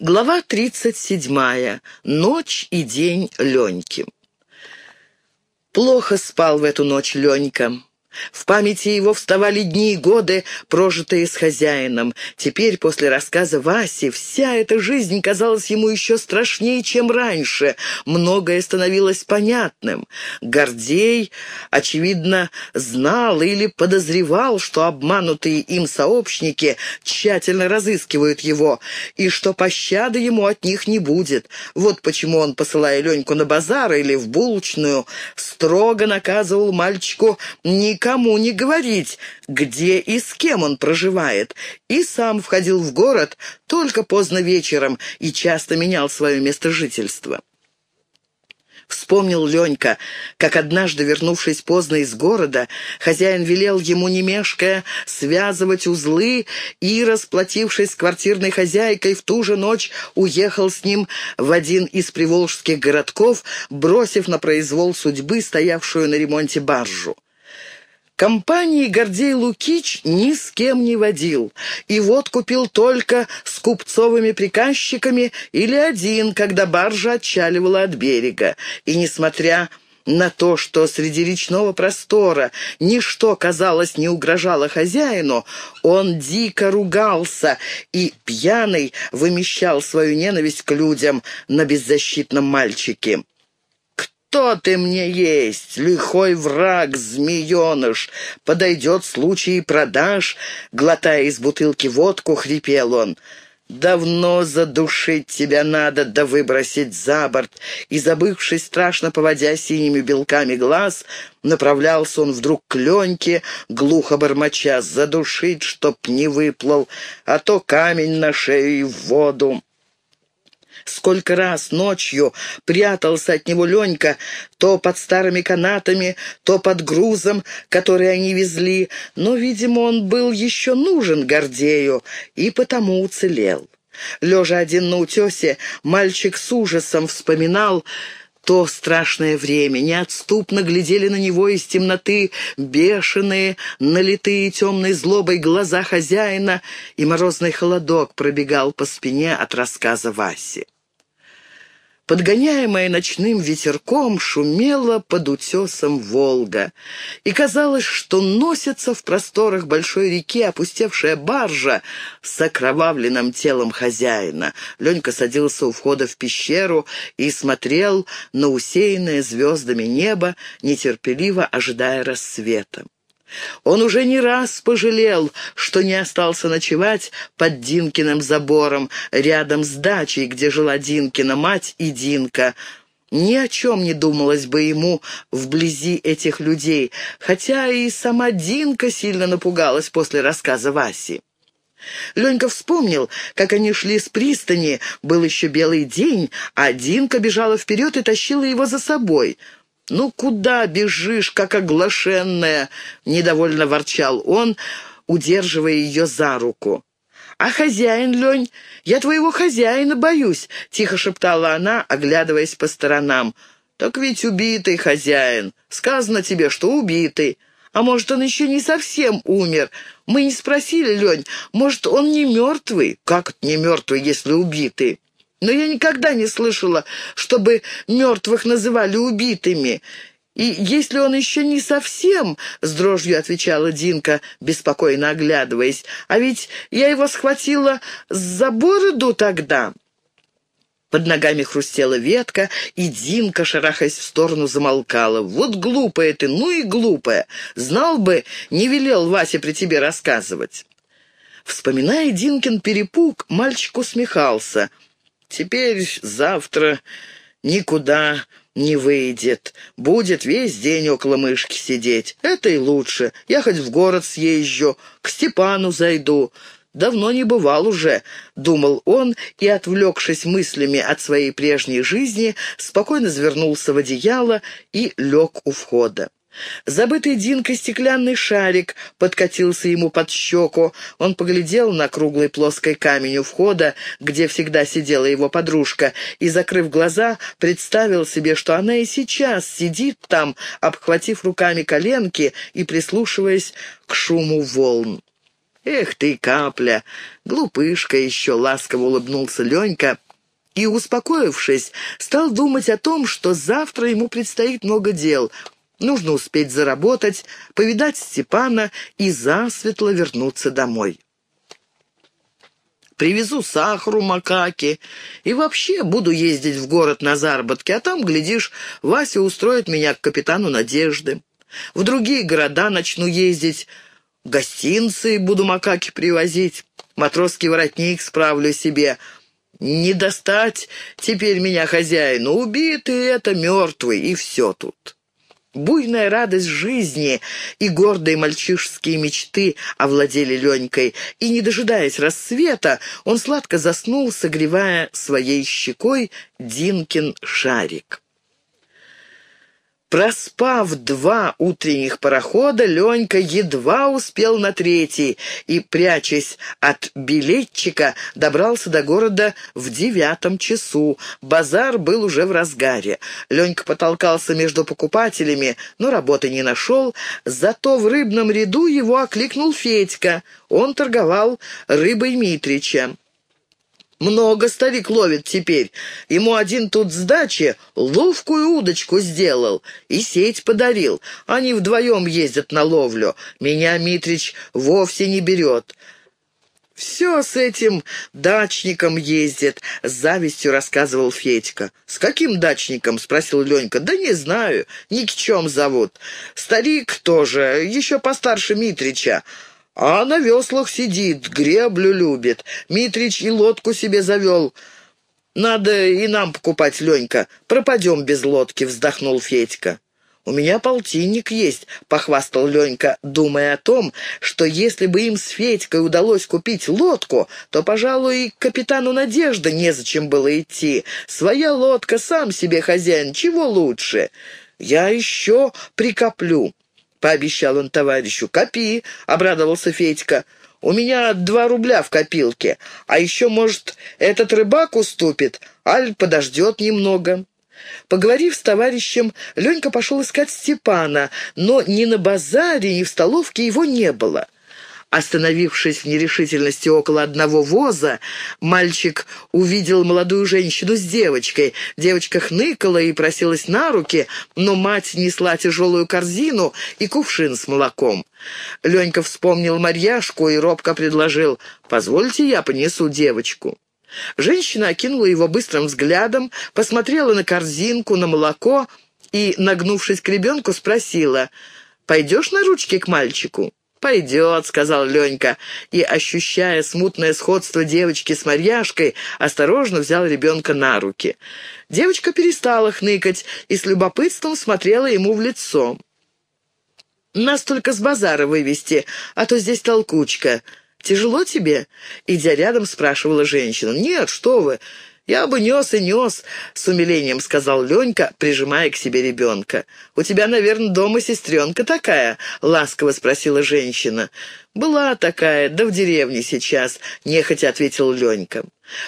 Глава 37. Ночь и день Леньки. Плохо спал в эту ночь Ленька. В памяти его вставали дни и годы, прожитые с хозяином. Теперь, после рассказа Васи, вся эта жизнь казалась ему еще страшнее, чем раньше. Многое становилось понятным. Гордей, очевидно, знал или подозревал, что обманутые им сообщники тщательно разыскивают его, и что пощады ему от них не будет. Вот почему он, посылая Леньку на базар или в булочную, строго наказывал мальчику никогда никому не говорить, где и с кем он проживает, и сам входил в город только поздно вечером и часто менял свое место жительства. Вспомнил Ленька, как однажды, вернувшись поздно из города, хозяин велел ему, не мешкая, связывать узлы и, расплатившись с квартирной хозяйкой, в ту же ночь уехал с ним в один из приволжских городков, бросив на произвол судьбы стоявшую на ремонте баржу. Компании Гордей Лукич ни с кем не водил, и вот купил только с купцовыми приказчиками или один, когда баржа отчаливала от берега. И, несмотря на то, что среди речного простора ничто, казалось, не угрожало хозяину, он дико ругался и, пьяный, вымещал свою ненависть к людям на беззащитном мальчике. «Кто ты мне есть, лихой враг, змееныш? Подойдет случай и продаж!» Глотая из бутылки водку, хрипел он. «Давно задушить тебя надо, да выбросить за борт!» И, забывшись, страшно поводя синими белками глаз, направлялся он вдруг к Леньке, глухо бормоча, «Задушить, чтоб не выплыл, а то камень на шею и в воду!» Сколько раз ночью прятался от него Ленька, то под старыми канатами, то под грузом, который они везли, но, видимо, он был еще нужен Гордею и потому уцелел. Лежа один на утесе, мальчик с ужасом вспоминал, то страшное время. Неотступно глядели на него из темноты бешеные, налитые темной злобой глаза хозяина, и морозный холодок пробегал по спине от рассказа Васи подгоняемая ночным ветерком, шумела под утесом Волга. И казалось, что носится в просторах большой реки опустевшая баржа с окровавленным телом хозяина. Ленька садился у входа в пещеру и смотрел на усеянное звездами небо, нетерпеливо ожидая рассвета. Он уже не раз пожалел, что не остался ночевать под Динкиным забором, рядом с дачей, где жила Динкина мать и Динка. Ни о чем не думалось бы ему вблизи этих людей, хотя и сама Динка сильно напугалась после рассказа Васи. Ленька вспомнил, как они шли с пристани, был еще белый день, а Динка бежала вперед и тащила его за собой — «Ну куда бежишь, как оглашенная?» — недовольно ворчал он, удерживая ее за руку. «А хозяин, Лень, я твоего хозяина боюсь», — тихо шептала она, оглядываясь по сторонам. «Так ведь убитый хозяин. Сказано тебе, что убитый. А может, он еще не совсем умер. Мы не спросили, Лень, может, он не мертвый? Как не мертвый, если убитый?» Но я никогда не слышала, чтобы мертвых называли убитыми. И если он еще не совсем, — с дрожью отвечала Динка, беспокойно оглядываясь, — а ведь я его схватила за бороду тогда. Под ногами хрустела ветка, и Динка, шарахаясь в сторону, замолкала. «Вот глупая ты, ну и глупая! Знал бы, не велел Вася при тебе рассказывать». Вспоминая Динкин перепуг, мальчик усмехался — Теперь завтра никуда не выйдет. Будет весь день около мышки сидеть. Это и лучше. Я хоть в город съезжу, к Степану зайду. Давно не бывал уже, — думал он, и, отвлекшись мыслями от своей прежней жизни, спокойно завернулся в одеяло и лег у входа. Забытый Динкой стеклянный шарик подкатился ему под щеку. Он поглядел на круглый плоский камень у входа, где всегда сидела его подружка, и, закрыв глаза, представил себе, что она и сейчас сидит там, обхватив руками коленки и прислушиваясь к шуму волн. «Эх ты, капля! Глупышка еще!» — ласково улыбнулся Ленька. И, успокоившись, стал думать о том, что завтра ему предстоит много дел. Нужно успеть заработать, повидать Степана и засветло вернуться домой. Привезу сахару, макаки и вообще буду ездить в город на заработки, а там, глядишь, Вася устроит меня к капитану Надежды. В другие города начну ездить, гостинцы буду макаки привозить, матросский воротник справлю себе. Не достать теперь меня хозяину, убитый это мертвый, и все тут. Буйная радость жизни и гордые мальчишеские мечты овладели Ленькой, и, не дожидаясь рассвета, он сладко заснул, согревая своей щекой Динкин шарик. Проспав два утренних парохода, Ленька едва успел на третий и, прячась от билетчика, добрался до города в девятом часу. Базар был уже в разгаре. Ленька потолкался между покупателями, но работы не нашел. Зато в рыбном ряду его окликнул Федька. Он торговал рыбой Митрича. Много старик ловит теперь. Ему один тут с дачи ловкую удочку сделал и сеть подарил. Они вдвоем ездят на ловлю. Меня Митрич вовсе не берет. «Все с этим дачником ездит», — с завистью рассказывал Федька. «С каким дачником?» — спросил Ленька. «Да не знаю, ни к чем зовут. Старик тоже, еще постарше Митрича. А на веслах сидит, греблю любит. Митрич и лодку себе завел. Надо и нам покупать, Ленька. Пропадем без лодки, вздохнул Федька. «У меня полтинник есть», — похвастал Ленька, думая о том, что если бы им с Федькой удалось купить лодку, то, пожалуй, и капитану Надежда незачем было идти. Своя лодка, сам себе хозяин, чего лучше? Я еще прикоплю пообещал он товарищу. «Копи!» — обрадовался Федька. «У меня два рубля в копилке. А еще, может, этот рыбак уступит, аль подождет немного». Поговорив с товарищем, Ленька пошел искать Степана, но ни на базаре, ни в столовке его не было. Остановившись в нерешительности около одного воза, мальчик увидел молодую женщину с девочкой. Девочка хныкала и просилась на руки, но мать несла тяжелую корзину и кувшин с молоком. Ленька вспомнил Марьяшку и робко предложил «Позвольте, я понесу девочку». Женщина окинула его быстрым взглядом, посмотрела на корзинку, на молоко и, нагнувшись к ребенку, спросила «Пойдешь на ручки к мальчику?» «Пойдет», — сказал Ленька, и, ощущая смутное сходство девочки с Марьяшкой, осторожно взял ребенка на руки. Девочка перестала хныкать и с любопытством смотрела ему в лицо. «Нас только с базара вывести, а то здесь толкучка. Тяжело тебе?» Идя рядом, спрашивала женщина. «Нет, что вы, «Я бы нес и нес», — с умилением сказал Ленька, прижимая к себе ребенка. «У тебя, наверное, дома сестренка такая?» — ласково спросила женщина. «Была такая, да в деревне сейчас», — нехотя ответил Ленька.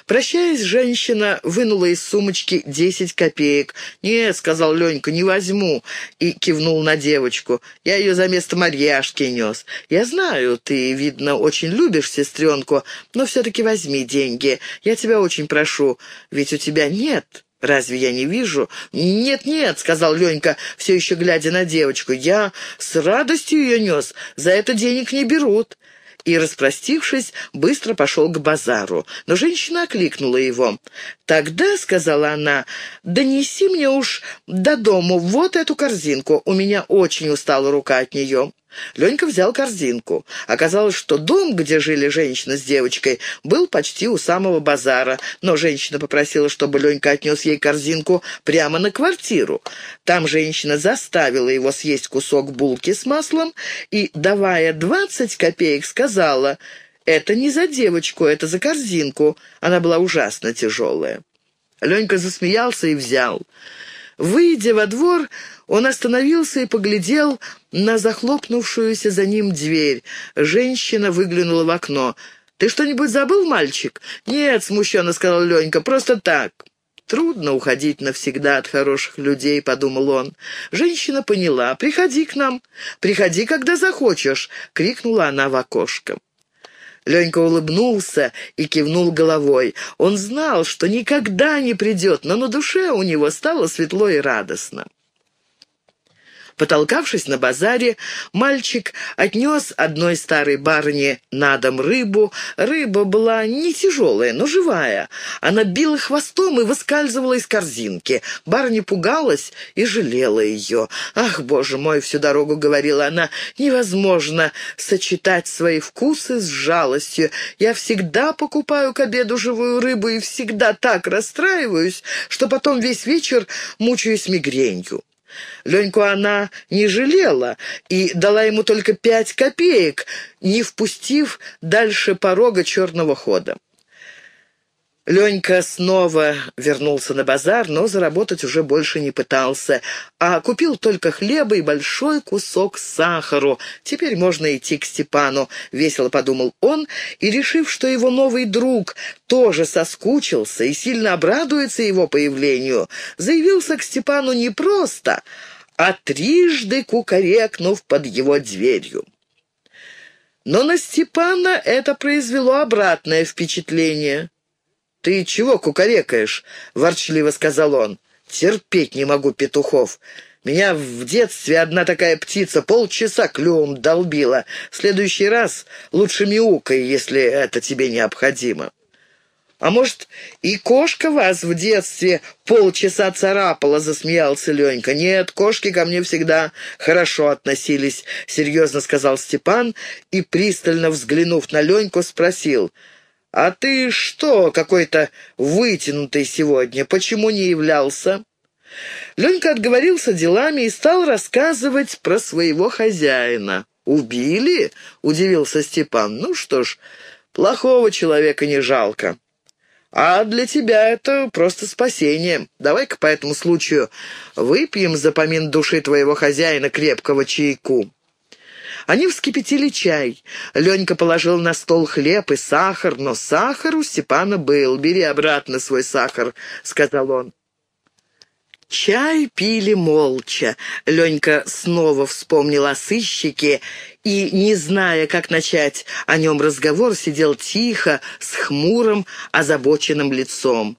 Прощаясь, женщина вынула из сумочки десять копеек. «Нет», — сказал Ленька, — «не возьму», и кивнул на девочку. «Я ее за место Марьяшки нес. Я знаю, ты, видно, очень любишь сестренку, но все-таки возьми деньги. Я тебя очень прошу, ведь у тебя нет». «Разве я не вижу?» «Нет-нет», — сказал Ленька, все еще глядя на девочку. «Я с радостью ее нес. За это денег не берут» и, распростившись, быстро пошел к базару. Но женщина окликнула его. «Тогда, — сказала она, — донеси мне уж до дому вот эту корзинку. У меня очень устала рука от нее». Ленька взял корзинку. Оказалось, что дом, где жили женщина с девочкой, был почти у самого базара, но женщина попросила, чтобы Ленька отнес ей корзинку прямо на квартиру. Там женщина заставила его съесть кусок булки с маслом и, давая двадцать копеек, сказала, «Это не за девочку, это за корзинку». Она была ужасно тяжелая. Ленька засмеялся и взял. Выйдя во двор, он остановился и поглядел на захлопнувшуюся за ним дверь. Женщина выглянула в окно. «Ты что-нибудь забыл, мальчик?» «Нет», — смущенно сказал Ленька, — «просто так». «Трудно уходить навсегда от хороших людей», — подумал он. Женщина поняла. «Приходи к нам. Приходи, когда захочешь», — крикнула она в окошко. Ленька улыбнулся и кивнул головой. Он знал, что никогда не придет, но на душе у него стало светло и радостно. Потолкавшись на базаре, мальчик отнес одной старой барыне на дом рыбу. Рыба была не тяжелая, но живая. Она била хвостом и выскальзывала из корзинки. Барыня пугалась и жалела ее. «Ах, боже мой!» — всю дорогу говорила она. «Невозможно сочетать свои вкусы с жалостью. Я всегда покупаю к обеду живую рыбу и всегда так расстраиваюсь, что потом весь вечер мучаюсь мигренью». Леньку она не жалела и дала ему только пять копеек, не впустив дальше порога черного хода. Ленька снова вернулся на базар, но заработать уже больше не пытался, а купил только хлеба и большой кусок сахару. Теперь можно идти к Степану, — весело подумал он, и, решив, что его новый друг тоже соскучился и сильно обрадуется его появлению, заявился к Степану не просто, а трижды кукарекнув под его дверью. Но на Степана это произвело обратное впечатление — «Ты чего кукарекаешь?» — ворчливо сказал он. «Терпеть не могу петухов. Меня в детстве одна такая птица полчаса клювом долбила. В следующий раз лучше мяукай, если это тебе необходимо». «А может, и кошка вас в детстве полчаса царапала?» — засмеялся Ленька. «Нет, кошки ко мне всегда хорошо относились», — серьезно сказал Степан и, пристально взглянув на Леньку, спросил — «А ты что какой-то вытянутый сегодня? Почему не являлся?» Ленька отговорился делами и стал рассказывать про своего хозяина. «Убили?» — удивился Степан. «Ну что ж, плохого человека не жалко. А для тебя это просто спасение. Давай-ка по этому случаю выпьем за помин души твоего хозяина крепкого чайку». Они вскипятили чай. Ленька положил на стол хлеб и сахар, но сахар у Степана был. «Бери обратно свой сахар», — сказал он. Чай пили молча. Ленька снова вспомнил о сыщике и, не зная, как начать о нем разговор, сидел тихо, с хмурым, озабоченным лицом.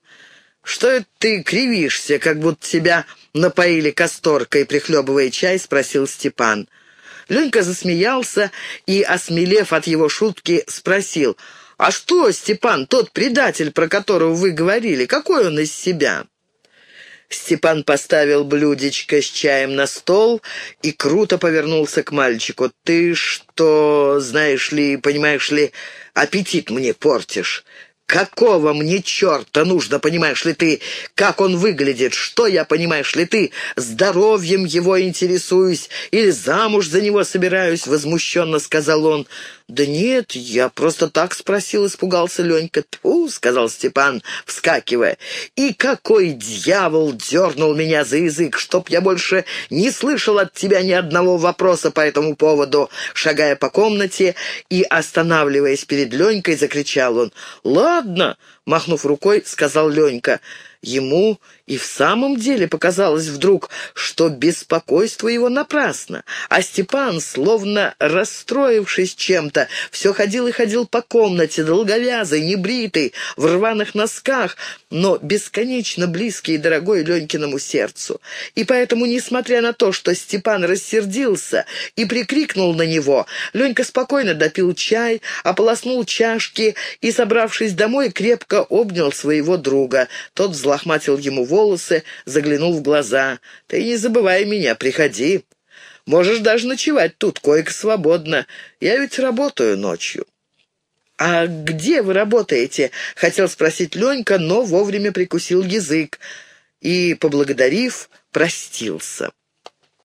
«Что это ты кривишься, как будто тебя напоили касторкой?» — прихлебывая чай, спросил Степан. Ленька засмеялся и, осмелев от его шутки, спросил, «А что, Степан, тот предатель, про которого вы говорили, какой он из себя?» Степан поставил блюдечко с чаем на стол и круто повернулся к мальчику. «Ты что, знаешь ли, понимаешь ли, аппетит мне портишь. Какого мне черта нужно, понимаешь ли ты, как он выглядит? Что я, понимаешь ли ты, здоровьем его интересуюсь или замуж за него собираюсь?» — возмущенно сказал он. «Да нет, я просто так спросил», — испугался Ленька. «Тьфу», — сказал Степан, вскакивая. «И какой дьявол дернул меня за язык, чтоб я больше не слышал от тебя ни одного вопроса по этому поводу!» Шагая по комнате и останавливаясь перед Ленькой, закричал он. «Ладно», — махнув рукой, сказал Ленька. Ему и в самом деле показалось вдруг, что беспокойство его напрасно, а Степан, словно расстроившись чем-то, все ходил и ходил по комнате, долговязый, небритый, в рваных носках, но бесконечно близкий и дорогой Ленькиному сердцу. И поэтому, несмотря на то, что Степан рассердился и прикрикнул на него, Ленька спокойно допил чай, ополоснул чашки и, собравшись домой, крепко обнял своего друга. Тот взлохматил ему волосы, заглянул в глаза. «Ты не забывай меня, приходи. Можешь даже ночевать тут, койка свободна. Я ведь работаю ночью». «А где вы работаете?» — хотел спросить Ленька, но вовремя прикусил язык и, поблагодарив, простился.